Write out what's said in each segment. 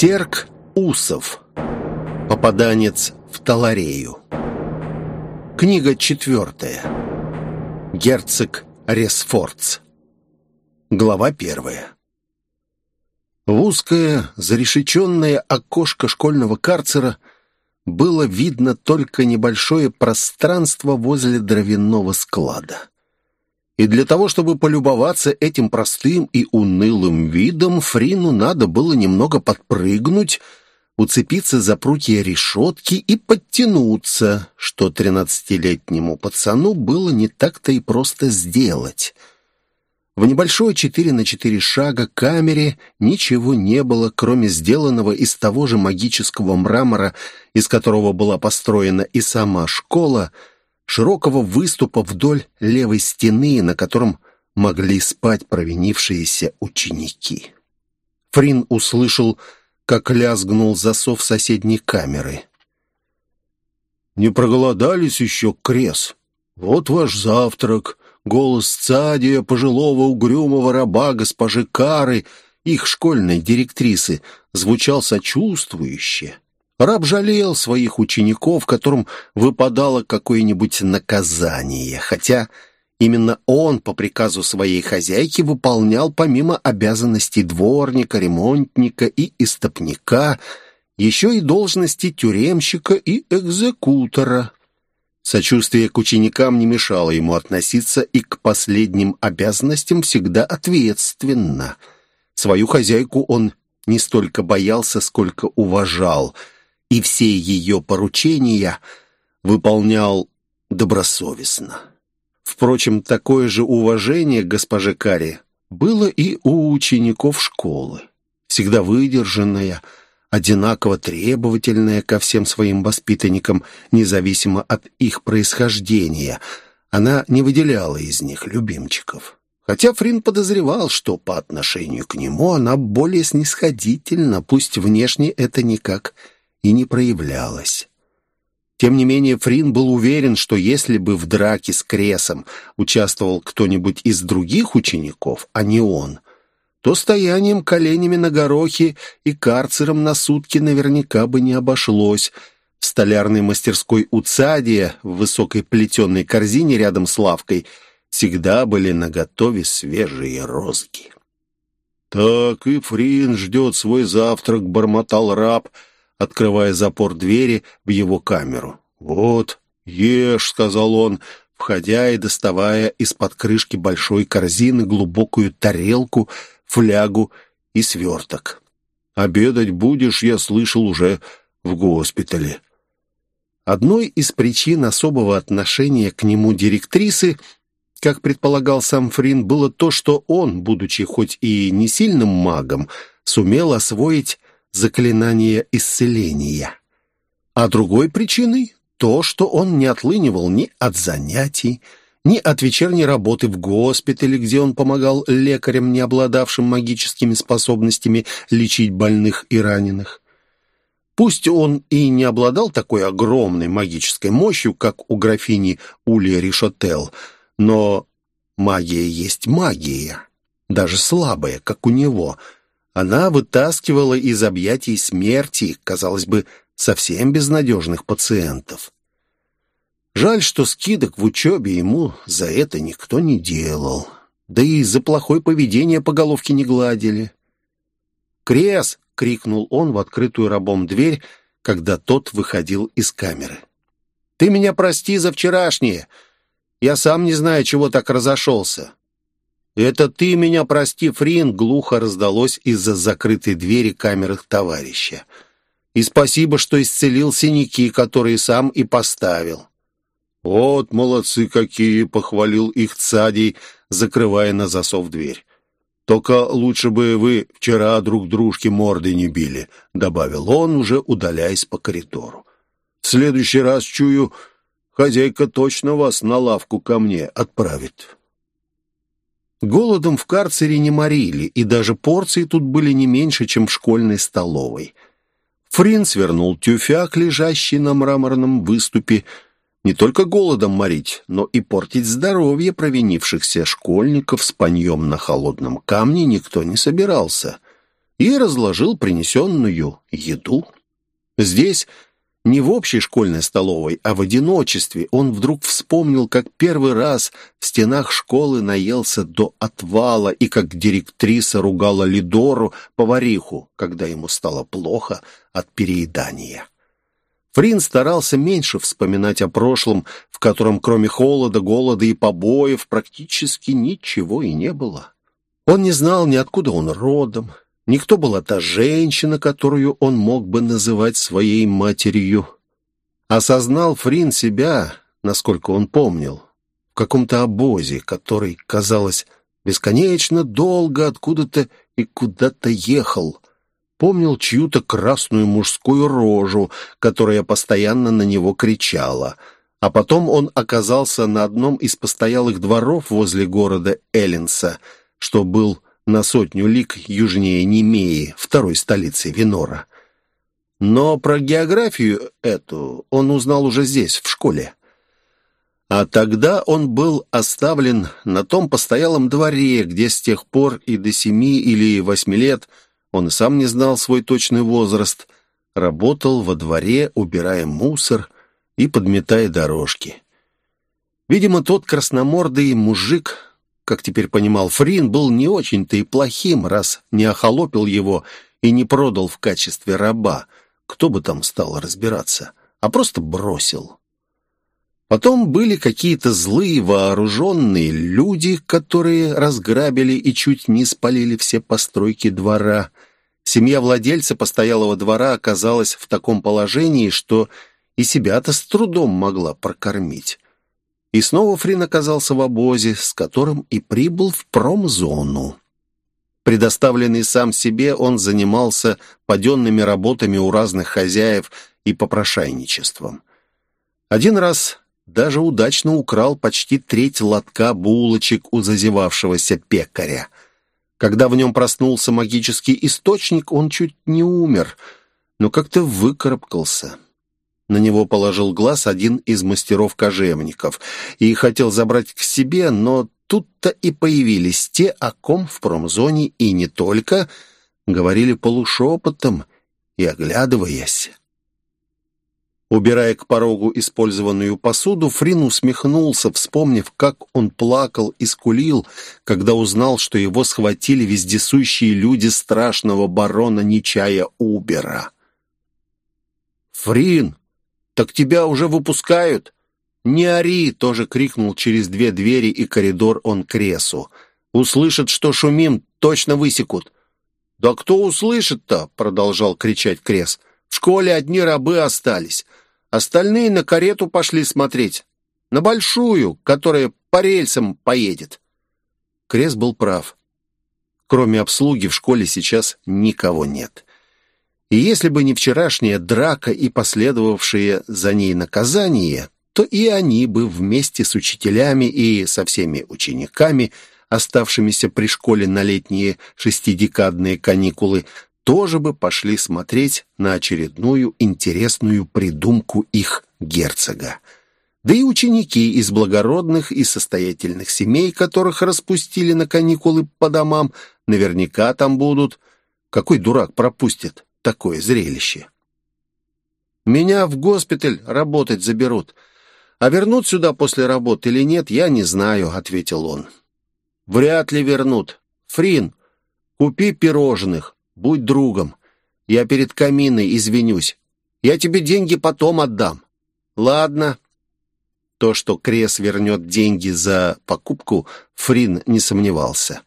Серк Усов. Попаданец в Таларею. Книга четвертая. Герцог Ресфордс. Глава первая. В узкое, зарешеченное окошко школьного карцера было видно только небольшое пространство возле дровяного склада. И для того, чтобы полюбоваться этим простым и унылым видом, Фрину надо было немного подпрыгнуть, уцепиться за прутья решетки и подтянуться, что тринадцатилетнему пацану было не так-то и просто сделать. В небольшой четыре на четыре шага камере ничего не было, кроме сделанного из того же магического мрамора, из которого была построена и сама школа, широкого выступа вдоль левой стены, на котором могли спать провинившиеся ученики. Фрин услышал, как лязгнул засов соседней камеры. «Не проголодались еще, Крес? Вот ваш завтрак!» Голос Цадия, пожилого угрюмого раба госпожи Кары, их школьной директрисы, звучал сочувствующе. Раб жалел своих учеников, которым выпадало какое-нибудь наказание, хотя именно он по приказу своей хозяйки выполнял помимо обязанностей дворника, ремонтника и истопника еще и должности тюремщика и экзекутора. Сочувствие к ученикам не мешало ему относиться и к последним обязанностям всегда ответственно. Свою хозяйку он не столько боялся, сколько уважал – и все ее поручения выполнял добросовестно. Впрочем, такое же уважение к госпоже Каре было и у учеников школы. Всегда выдержанная, одинаково требовательная ко всем своим воспитанникам, независимо от их происхождения. Она не выделяла из них любимчиков. Хотя Фрин подозревал, что по отношению к нему она более снисходительна, пусть внешне это никак и не проявлялась. Тем не менее, Фрин был уверен, что если бы в драке с Кресом участвовал кто-нибудь из других учеников, а не он, то стоянием коленями на горохе и карцером на сутки наверняка бы не обошлось. В столярной мастерской у Цадия в высокой плетеной корзине рядом с лавкой всегда были наготове свежие розги. «Так и Фрин ждет свой завтрак», — бормотал раб — открывая запор двери в его камеру. «Вот, ешь», — сказал он, входя и доставая из-под крышки большой корзины глубокую тарелку, флягу и сверток. «Обедать будешь, я слышал, уже в госпитале». Одной из причин особого отношения к нему директрисы, как предполагал сам Фрин, было то, что он, будучи хоть и не сильным магом, сумел освоить заклинание исцеления. А другой причиной то, что он не отлынивал ни от занятий, ни от вечерней работы в госпитале, где он помогал лекарям, не обладавшим магическими способностями лечить больных и раненых. Пусть он и не обладал такой огромной магической мощью, как у графини Улья Ришотел, но магия есть магия, даже слабая, как у него – она вытаскивала из объятий смерти, казалось бы, совсем безнадежных пациентов. Жаль, что скидок в учебе ему за это никто не делал. Да и за плохое поведение по головке не гладили. «Крес!» — крикнул он в открытую рабом дверь, когда тот выходил из камеры. «Ты меня прости за вчерашнее. Я сам не знаю, чего так разошелся. «Это ты меня прости, Фрин!» — глухо раздалось из-за закрытой двери камеры товарища. «И спасибо, что исцелил синяки, которые сам и поставил». «Вот молодцы какие!» — похвалил их Цадий, закрывая на засов дверь. «Только лучше бы вы вчера друг дружке морды не били», — добавил он, уже удаляясь по коридору. «В следующий раз, чую, хозяйка точно вас на лавку ко мне отправит». Голодом в карцере не морили, и даже порции тут были не меньше, чем в школьной столовой. Фрин свернул тюфяк, лежащий на мраморном выступе. Не только голодом морить, но и портить здоровье провинившихся школьников с паньем на холодном камне никто не собирался. и разложил принесенную еду. Здесь не в общей школьной столовой, а в одиночестве он вдруг вспомнил, как первый раз в стенах школы наелся до отвала и как директриса ругала Лидору, повариху, когда ему стало плохо от переедания. Фрин старался меньше вспоминать о прошлом, в котором кроме холода, голода и побоев практически ничего и не было. Он не знал ни откуда он родом, Никто была та женщина, которую он мог бы называть своей матерью. Осознал Фрин себя, насколько он помнил, в каком-то обозе, который, казалось, бесконечно долго откуда-то и куда-то ехал. Помнил чью-то красную мужскую рожу, которая постоянно на него кричала. А потом он оказался на одном из постоялых дворов возле города Эллинса, что был на сотню лик южнее Немеи, второй столицы Винора. Но про географию эту он узнал уже здесь, в школе. А тогда он был оставлен на том постоялом дворе, где с тех пор и до семи или восьми лет, он сам не знал свой точный возраст, работал во дворе, убирая мусор и подметая дорожки. Видимо, тот красномордый мужик как теперь понимал Фрин, был не очень-то и плохим, раз не охолопил его и не продал в качестве раба. Кто бы там стал разбираться, а просто бросил. Потом были какие-то злые вооруженные люди, которые разграбили и чуть не спалили все постройки двора. Семья владельца постоялого двора оказалась в таком положении, что и себя-то с трудом могла прокормить. И снова Фрин оказался в обозе, с которым и прибыл в промзону. Предоставленный сам себе, он занимался паденными работами у разных хозяев и попрошайничеством. Один раз даже удачно украл почти треть лотка булочек у зазевавшегося пекаря. Когда в нем проснулся магический источник, он чуть не умер, но как-то выкарабкался. На него положил глаз один из мастеров-кожевников и хотел забрать к себе, но тут-то и появились те, о ком в промзоне и не только говорили полушепотом и оглядываясь. Убирая к порогу использованную посуду, Фрин усмехнулся, вспомнив, как он плакал и скулил, когда узнал, что его схватили вездесущие люди страшного барона Нечая Убера. «Фрин!» «Так тебя уже выпускают?» «Не ори!» — тоже крикнул через две двери и коридор он кресу. «Услышат, что шумим, точно высекут». «Да кто услышит-то?» — продолжал кричать Крес. «В школе одни рабы остались. Остальные на карету пошли смотреть. На большую, которая по рельсам поедет». Крес был прав. Кроме обслуги в школе сейчас никого нет. И если бы не вчерашняя драка и последовавшие за ней наказание, то и они бы вместе с учителями и со всеми учениками, оставшимися при школе на летние шестидекадные каникулы, тоже бы пошли смотреть на очередную интересную придумку их герцога. Да и ученики из благородных и состоятельных семей, которых распустили на каникулы по домам, наверняка там будут. Какой дурак пропустит? Такое зрелище. Меня в госпиталь работать заберут. А вернут сюда после работы или нет, я не знаю, ответил он. Вряд ли вернут. Фрин, купи пирожных, будь другом. Я перед каминой извинюсь. Я тебе деньги потом отдам. Ладно. То, что Крес вернет деньги за покупку, Фрин не сомневался.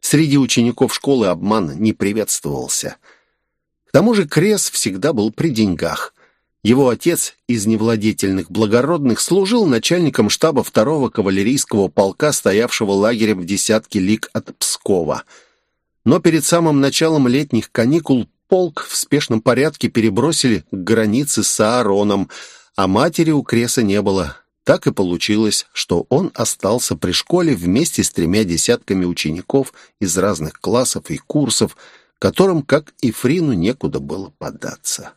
Среди учеников школы обман не приветствовался. К тому же Крес всегда был при деньгах. Его отец из невладетельных благородных служил начальником штаба второго кавалерийского полка, стоявшего лагерем в десятке лиг от Пскова. Но перед самым началом летних каникул полк в спешном порядке перебросили к границе с Аароном, а матери у Креса не было. Так и получилось, что он остался при школе вместе с тремя десятками учеников из разных классов и курсов, которым, как и Фрину, некуда было податься.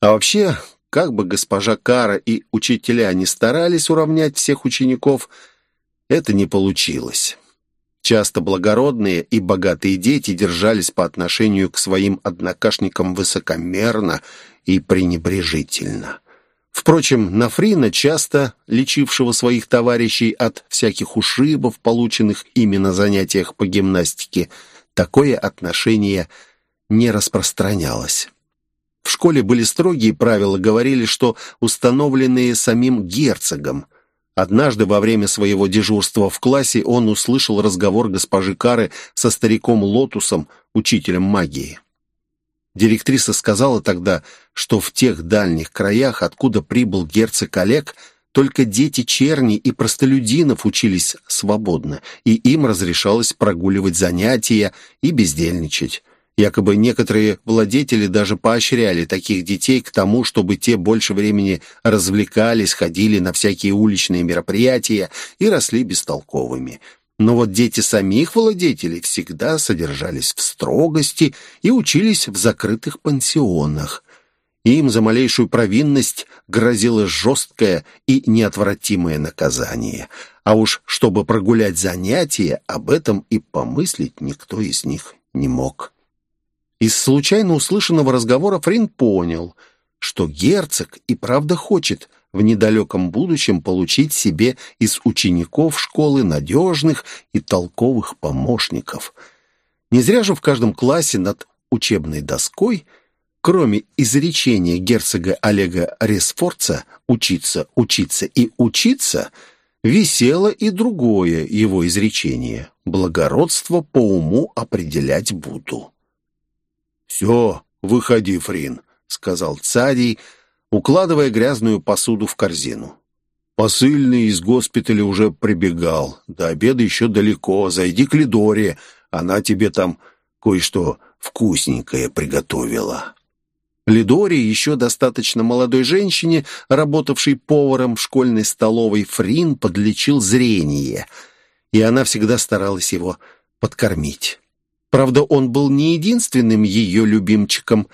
А вообще, как бы госпожа Кара и учителя не старались уравнять всех учеников, это не получилось. Часто благородные и богатые дети держались по отношению к своим однокашникам высокомерно и пренебрежительно. Впрочем, на Фрина, часто лечившего своих товарищей от всяких ушибов, полученных ими на занятиях по гимнастике, такое отношение не распространялось. В школе были строгие правила, говорили, что установленные самим герцогом. Однажды во время своего дежурства в классе он услышал разговор госпожи Кары со стариком Лотусом, учителем магии. Директриса сказала тогда, что в тех дальних краях, откуда прибыл герцог Олег, только дети черни и простолюдинов учились свободно, и им разрешалось прогуливать занятия и бездельничать. Якобы некоторые владетели даже поощряли таких детей к тому, чтобы те больше времени развлекались, ходили на всякие уличные мероприятия и росли бестолковыми. Но вот дети самих владетелей всегда содержались в строгости и учились в закрытых пансионах. Им за малейшую провинность грозило жесткое и неотвратимое наказание. А уж чтобы прогулять занятия, об этом и помыслить никто из них не мог. Из случайно услышанного разговора Фрин понял, что герцог и правда хочет в недалеком будущем получить себе из учеников школы надежных и толковых помощников. Не зря же в каждом классе над учебной доской, кроме изречения герцога Олега Ресфорца «учиться, учиться и учиться», висело и другое его изречение «благородство по уму определять буду». «Все, выходи, Фрин», — сказал Царий, укладывая грязную посуду в корзину. «Посыльный из госпиталя уже прибегал. До обеда еще далеко. Зайди к Лидоре, она тебе там кое-что вкусненькое приготовила». Лидоре, еще достаточно молодой женщине, работавшей поваром в школьной столовой, Фрин подлечил зрение, и она всегда старалась его подкормить. Правда, он был не единственным ее любимчиком.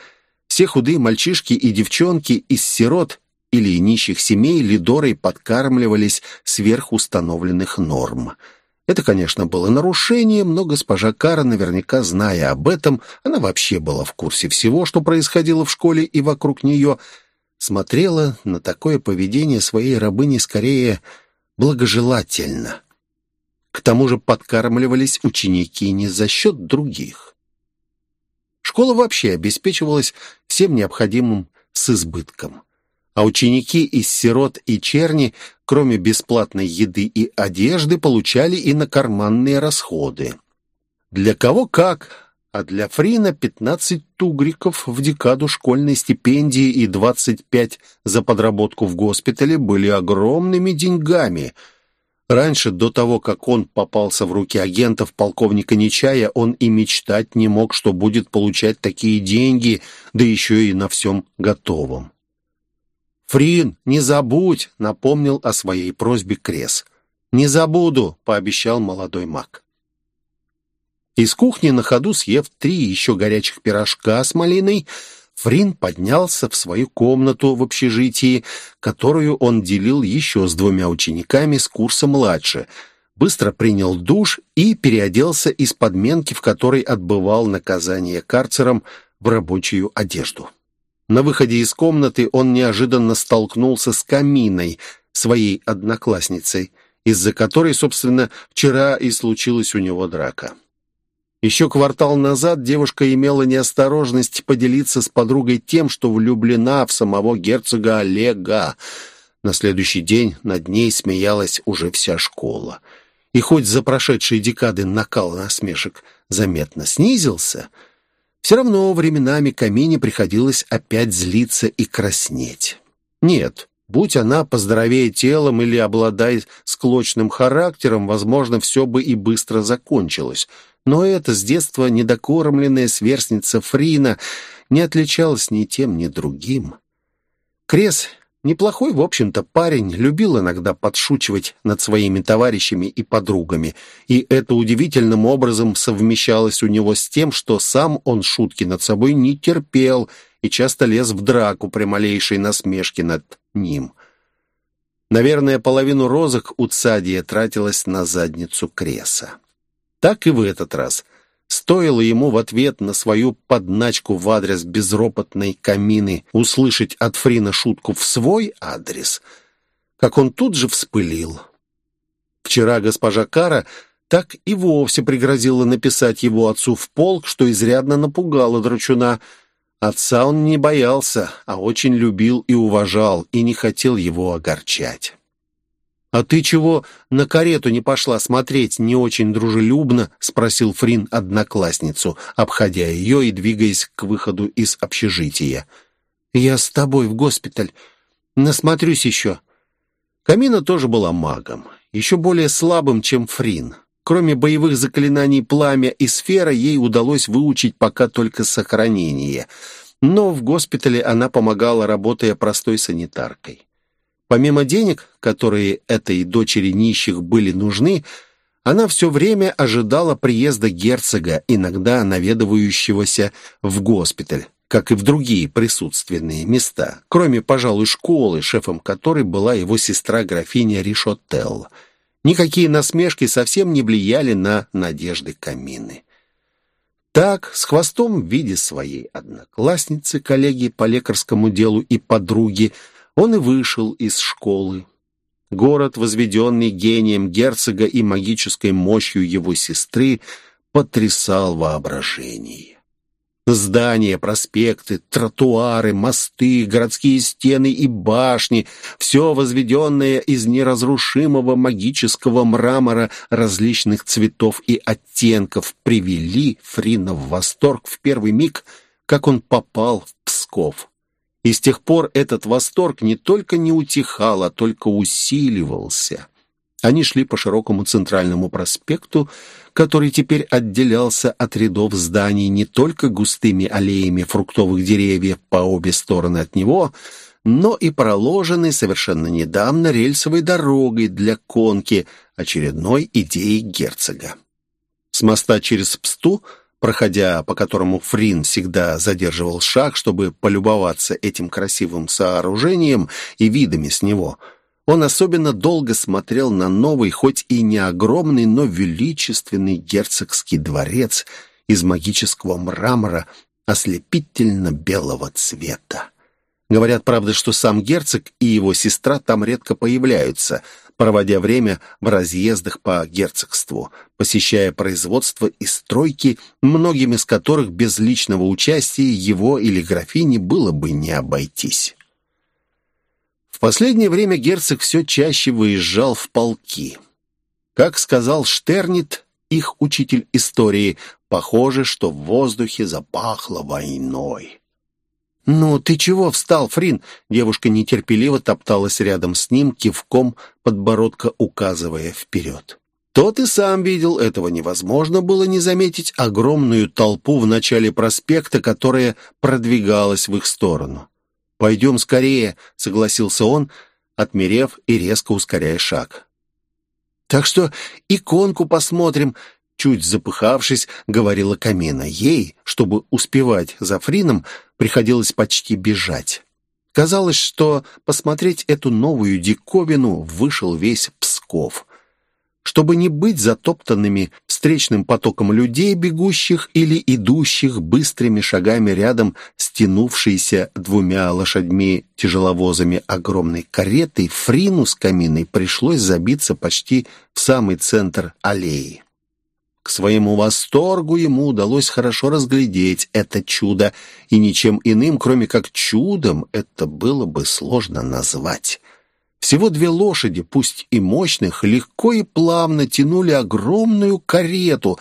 Все худые мальчишки и девчонки из сирот или нищих семей Лидорой подкармливались сверх установленных норм. Это, конечно, было нарушением, но госпожа Кара, наверняка зная об этом, она вообще была в курсе всего, что происходило в школе и вокруг нее, смотрела на такое поведение своей рабыни скорее благожелательно. К тому же подкармливались ученики не за счет других. Школа вообще обеспечивалась всем необходимым с избытком. А ученики из сирот и черни, кроме бесплатной еды и одежды, получали и на карманные расходы. Для кого как, а для Фрина 15 тугриков в декаду школьной стипендии и 25 за подработку в госпитале были огромными деньгами – Раньше, до того, как он попался в руки агентов полковника Нечая, он и мечтать не мог, что будет получать такие деньги, да еще и на всем готовом. «Фрин, не забудь!» — напомнил о своей просьбе Крес. «Не забуду!» — пообещал молодой маг. Из кухни на ходу, съев три еще горячих пирожка с малиной, Фрин поднялся в свою комнату в общежитии, которую он делил еще с двумя учениками с курса младше, быстро принял душ и переоделся из подменки, в которой отбывал наказание карцером, в рабочую одежду. На выходе из комнаты он неожиданно столкнулся с Каминой, своей одноклассницей, из-за которой, собственно, вчера и случилась у него драка. Еще квартал назад девушка имела неосторожность поделиться с подругой тем, что влюблена в самого герцога Олега. На следующий день над ней смеялась уже вся школа. И хоть за прошедшие декады накал насмешек заметно снизился, все равно временами Камине приходилось опять злиться и краснеть. Нет, будь она поздоровее телом или обладая склочным характером, возможно, все бы и быстро закончилось — но эта с детства недокормленная сверстница Фрина не отличалась ни тем, ни другим. Крес, неплохой, в общем-то, парень, любил иногда подшучивать над своими товарищами и подругами, и это удивительным образом совмещалось у него с тем, что сам он шутки над собой не терпел и часто лез в драку при малейшей насмешке над ним. Наверное, половину розок у Цадия тратилась на задницу Креса. Так и в этот раз. Стоило ему в ответ на свою подначку в адрес безропотной камины услышать от Фрина шутку в свой адрес, как он тут же вспылил. Вчера госпожа Кара так и вовсе пригрозила написать его отцу в полк, что изрядно напугала Драчуна. Отца он не боялся, а очень любил и уважал, и не хотел его огорчать. «А ты чего на карету не пошла смотреть не очень дружелюбно?» — спросил Фрин одноклассницу, обходя ее и двигаясь к выходу из общежития. «Я с тобой в госпиталь. Насмотрюсь еще». Камина тоже была магом, еще более слабым, чем Фрин. Кроме боевых заклинаний «Пламя» и «Сфера» ей удалось выучить пока только сохранение. Но в госпитале она помогала, работая простой санитаркой. Помимо денег, которые этой дочери нищих были нужны, она все время ожидала приезда герцога, иногда наведывающегося в госпиталь, как и в другие присутственные места, кроме, пожалуй, школы, шефом которой была его сестра графиня Ришотелл. Никакие насмешки совсем не влияли на надежды Камины. Так, с хвостом в виде своей одноклассницы, коллеги по лекарскому делу и подруги, он и вышел из школы. Город, возведенный гением герцога и магической мощью его сестры, потрясал воображение. Здания, проспекты, тротуары, мосты, городские стены и башни — все возведенное из неразрушимого магического мрамора различных цветов и оттенков привели Фрина в восторг в первый миг, как он попал в Псков. И с тех пор этот восторг не только не утихал, а только усиливался. Они шли по широкому центральному проспекту, который теперь отделялся от рядов зданий не только густыми аллеями фруктовых деревьев по обе стороны от него, но и проложенной совершенно недавно рельсовой дорогой для конки, очередной идеей герцога. С моста через Псту проходя по которому Фрин всегда задерживал шаг, чтобы полюбоваться этим красивым сооружением и видами с него, он особенно долго смотрел на новый, хоть и не огромный, но величественный герцогский дворец из магического мрамора ослепительно белого цвета. Говорят, правда, что сам герцог и его сестра там редко появляются – проводя время в разъездах по герцогству, посещая производство и стройки, многими из которых без личного участия его или графини было бы не обойтись. В последнее время герцог все чаще выезжал в полки. Как сказал Штернит, их учитель истории, похоже, что в воздухе запахло войной. «Ну, ты чего встал, Фрин?» Девушка нетерпеливо топталась рядом с ним, кивком подбородка указывая вперед. Тот и сам видел, этого невозможно было не заметить, огромную толпу в начале проспекта, которая продвигалась в их сторону. «Пойдем скорее», — согласился он, отмерев и резко ускоряя шаг. «Так что иконку посмотрим», чуть запыхавшись, говорила Камина. Ей, чтобы успевать за Фрином, приходилось почти бежать. Казалось, что посмотреть эту новую диковину вышел весь Псков. Чтобы не быть затоптанными встречным потоком людей, бегущих или идущих быстрыми шагами рядом стянувшейся двумя лошадьми-тяжеловозами огромной каретой, Фрину с каминой пришлось забиться почти в самый центр аллеи. К своему восторгу ему удалось хорошо разглядеть это чудо, и ничем иным, кроме как чудом, это было бы сложно назвать. Всего две лошади, пусть и мощных, легко и плавно тянули огромную карету,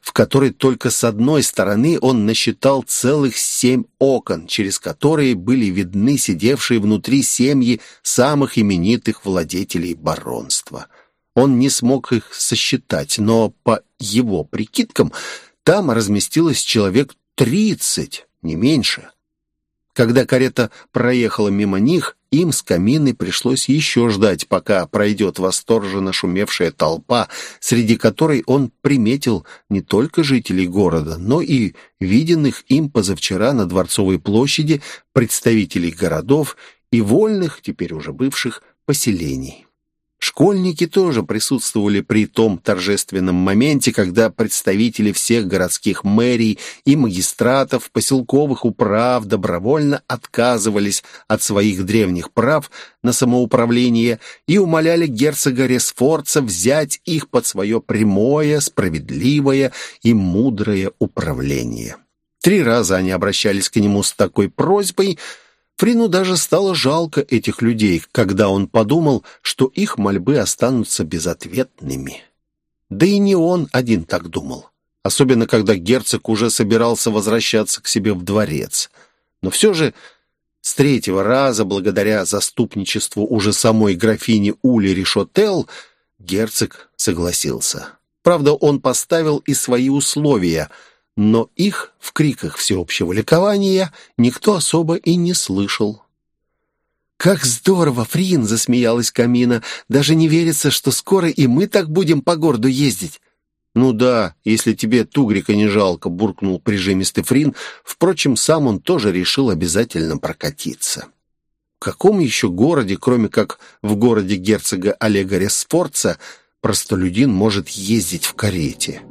в которой только с одной стороны он насчитал целых семь окон, через которые были видны сидевшие внутри семьи самых именитых владетелей баронства — он не смог их сосчитать, но по его прикидкам там разместилось человек тридцать, не меньше. Когда карета проехала мимо них, им с каминой пришлось еще ждать, пока пройдет восторженно шумевшая толпа, среди которой он приметил не только жителей города, но и виденных им позавчера на Дворцовой площади представителей городов и вольных, теперь уже бывших, поселений. Школьники тоже присутствовали при том торжественном моменте, когда представители всех городских мэрий и магистратов, поселковых управ добровольно отказывались от своих древних прав на самоуправление и умоляли герцога Ресфорца взять их под свое прямое, справедливое и мудрое управление. Три раза они обращались к нему с такой просьбой – Фрину даже стало жалко этих людей, когда он подумал, что их мольбы останутся безответными. Да и не он один так думал. Особенно, когда герцог уже собирался возвращаться к себе в дворец. Но все же с третьего раза, благодаря заступничеству уже самой графини Ули Ришотел, герцог согласился. Правда, он поставил и свои условия – но их в криках всеобщего ликования никто особо и не слышал. «Как здорово, Фрин!» — засмеялась Камина. «Даже не верится, что скоро и мы так будем по городу ездить». «Ну да, если тебе тугрика не жалко», — буркнул прижимистый Фрин. Впрочем, сам он тоже решил обязательно прокатиться. В каком еще городе, кроме как в городе герцога Олега Ресфорца, простолюдин может ездить в карете?»